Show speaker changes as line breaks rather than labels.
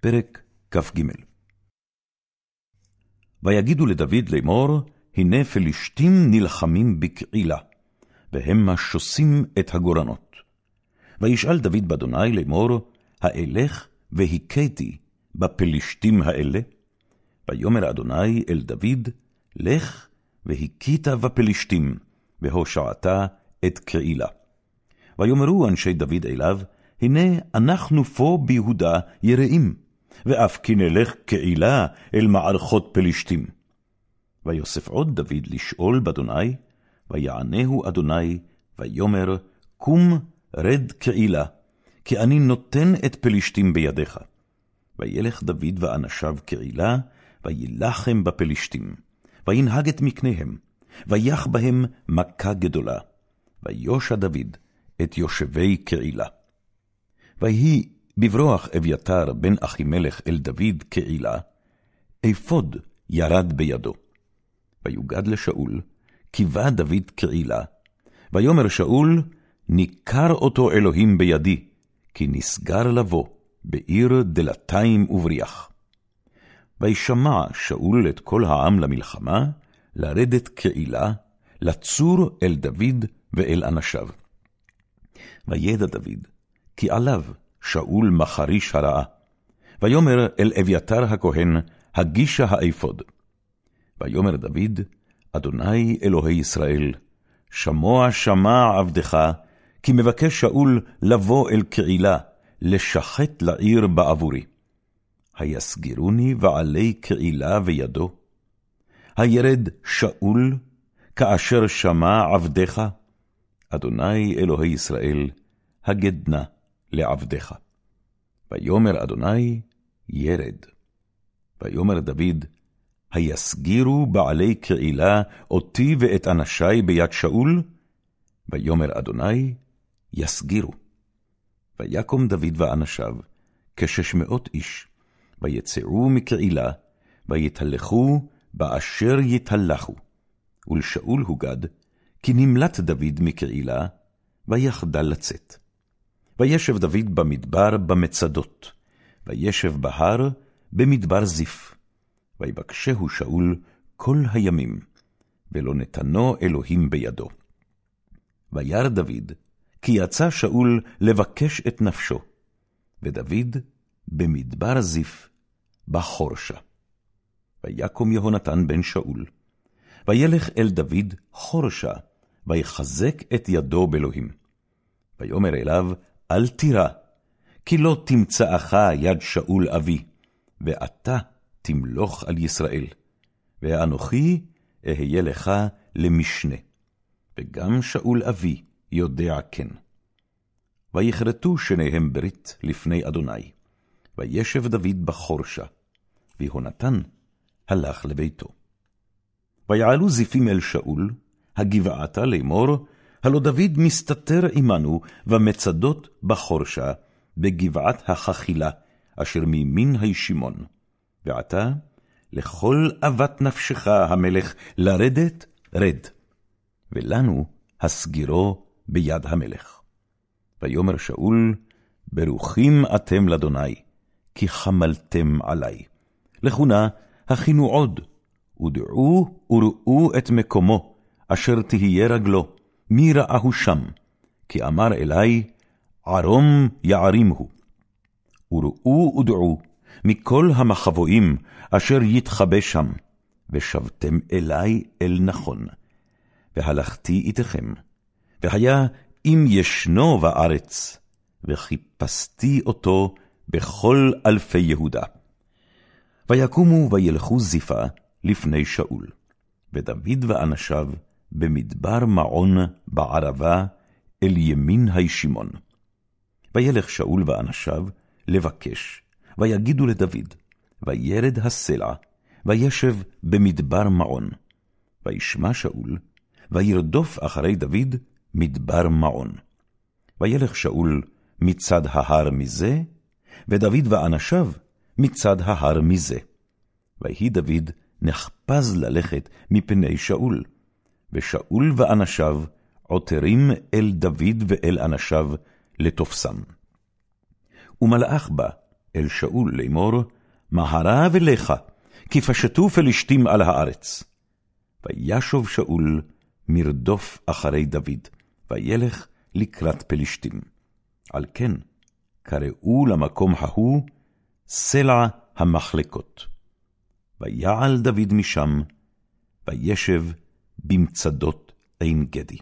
פרק כ"ג ויגידו לדוד לאמור, הנה פלישתים נלחמים בקעילה, והמה שוסים את הגורנות. וישאל דוד באדוני לאמור, האלך והכיתי בפלישתים האלה? ויאמר אדוני אל דוד, לך והכית בפלישתים, והושעת את קעילה. ויאמרו אנשי דוד אליו, הנה אנחנו פה ביהודה יראים, ואף כי נלך קהילה אל מערכות פלישתים. ויוסף עוד דוד לשאול באדוני, ויענהו אדוני, ויאמר, קום רד קהילה, כי אני נותן את פלישתים בידיך. וילך דוד ואנשיו קהילה, וילחם בפלישתים, וינהג את מקניהם, ויח בהם מכה גדולה, ויושע דוד את יושבי קהילה. ויהי בברוח אביתר בן אחימלך אל דוד קהילה, אפוד ירד בידו. ויוגד לשאול, קיווה דוד קהילה, ויאמר שאול, ניכר אותו אלוהים בידי, כי נסגר לבוא בעיר דלתיים ובריח. וישמע שאול את כל העם למלחמה, לרדת קהילה, לצור אל דוד ואל אנשיו. וידע דוד, כי עליו שאול מחריש הרעה. ויאמר אל אביתר הכהן, הגישה האפוד. ויאמר דוד, אדוני אלוהי ישראל, שמוע שמע עבדך, כי מבקש שאול לבוא אל קהילה, לשחט לעיר בעבורי. היסגירוני ועלי קהילה וידו? הירד שאול, כאשר שמע עבדך? אדוני אלוהי ישראל, הגד נא לעבדך. ויאמר אדוני, ירד. ויאמר דוד, היסגירו בעלי קהילה אותי ואת אנשי ביד שאול? ויאמר אדוני, יסגירו. ויקום דוד ואנשיו, כשש מאות איש, ויצאו מקהילה, ויתהלכו באשר יתהלכו. ולשאול הוגד, כי נמלט דוד מקהילה, ויחדל לצאת. וישב דוד במדבר במצדות, וישב בהר במדבר זיף. ויבקשהו שאול כל הימים, ולא נתנו אלוהים בידו. וירא דוד, כי יצא שאול לבקש את נפשו, ודוד במדבר זיף, בחורשה. ויקום יהונתן בן שאול, וילך אל דוד חורשה, ויחזק את ידו באלוהים. ויאמר אליו, אל תירא, כי לא תמצאך יד שאול אבי, ואתה תמלוך על ישראל, ואנוכי אהיה לך למשנה. וגם שאול אבי יודע כן. ויכרתו שניהם ברית לפני אדוני, וישב דוד בחורשה, ויהונתן הלך לביתו. ויעלו זיפים אל שאול, הגבעתה לאמור, הלא דוד מסתתר עמנו במצדות בחורשה, בגבעת החכילה, אשר מימין הישימון. ועתה, לכל אבת נפשך המלך לרדת, רד, ולנו הסגירו ביד המלך. ויאמר שאול, ברוכים אתם לאדוני, כי חמלתם עלי. לכו נא, הכינו עוד, ודעו וראו את מקומו, אשר תהיה רגלו, מי ראה שם? כי אמר אלי, ערום יערים הוא. וראו ודעו מכל המחבואים אשר יתחבא שם, ושבתם אלי אל נכון. והלכתי איתכם, והיה אם ישנו בארץ, וחיפשתי אותו בכל אלפי יהודה. ויקומו וילכו זיפה לפני שאול, ודוד ואנשיו במדבר מעון בערבה, אל ימין הישימון. וילך שאול ואנשיו לבקש, ויגידו לדוד, וירד הסלע, וישב במדבר מעון. וישמע שאול, וירדוף אחרי דוד מדבר מעון. וילך שאול מצד ההר מזה, ודוד ואנשיו מצד ההר מזה. ויהי דוד נחפז ללכת מפני שאול, ושאול ואנשיו עותרים אל דוד ואל אנשיו לתופסם. ומלאך בא אל שאול לאמור, מהרה ולך, כי פשטו פלשתים על הארץ. וישוב שאול מרדוף אחרי דוד, וילך לקראת פלשתים. על כן, קראו למקום ההוא סלע המחלקות. ויעל דוד משם, וישב במצדות עין גדי.